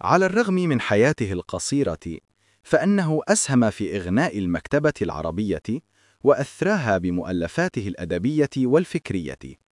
على الرغم من حياته القصيرة فأنه أسهم في إغناء المكتبة العربية وأثراها بمؤلفاته الأدبية والفكرية.